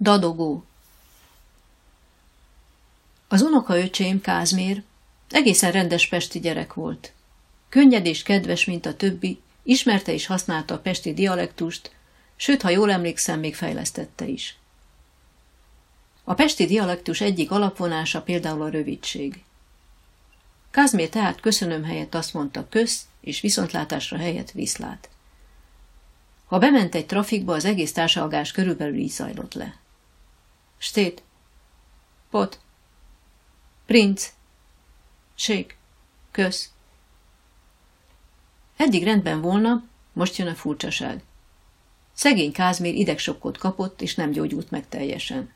Dadogó Az unokaöcsém Kázmér egészen rendes pesti gyerek volt. Könnyed és kedves, mint a többi, ismerte és használta a pesti dialektust, sőt, ha jól emlékszem, még fejlesztette is. A pesti dialektus egyik alapvonása például a rövidség. Kázmér tehát köszönöm helyett azt mondta kösz, és viszontlátásra helyett viszlát. Ha bement egy trafikba, az egész társalgás körülbelül így zajlott le. Stét. Pot. Princ. Sék. Kösz. Eddig rendben volna, most jön a furcsaság. Szegény Kázmér idegsokkot kapott, és nem gyógyult meg teljesen.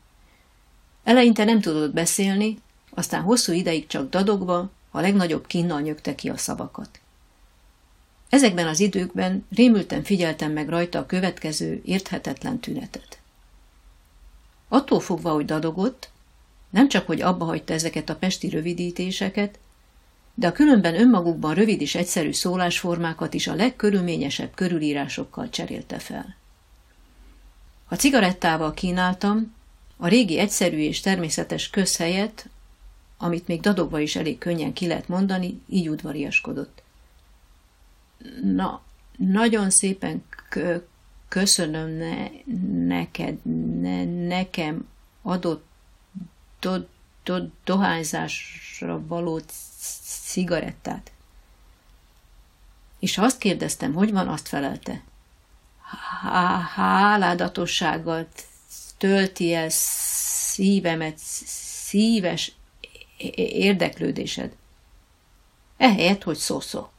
Eleinte nem tudott beszélni, aztán hosszú ideig csak dadogva, a legnagyobb kínnal nyögte ki a szavakat. Ezekben az időkben rémülten figyeltem meg rajta a következő érthetetlen tünetet. Attól fogva, hogy dadogott, nem csak, hogy abba hagyta ezeket a pesti rövidítéseket, de a különben önmagukban rövid és egyszerű szólásformákat is a legkörülményesebb körülírásokkal cserélte fel. Ha cigarettával kínáltam, a régi egyszerű és természetes közhelyet, amit még dadogva is elég könnyen ki lehet mondani, így udvariaskodott. Na, nagyon szépen köszönöm ne, neked, ne, nekem adott do, do, dohányzásra való cigarettát. És azt kérdeztem, hogy van, azt felelte. Háládatossággal tölti el szívemet, szíves érdeklődésed. Ehelyett, hogy szó-szó.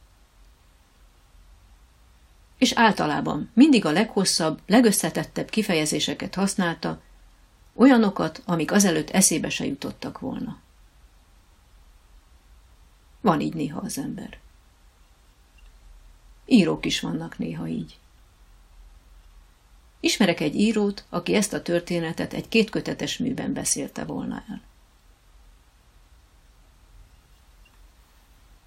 És általában mindig a leghosszabb, legösszetettebb kifejezéseket használta, olyanokat, amik azelőtt eszébe se jutottak volna. Van így néha az ember. Írók is vannak néha így. Ismerek egy írót, aki ezt a történetet egy kétkötetes műben beszélte volna el.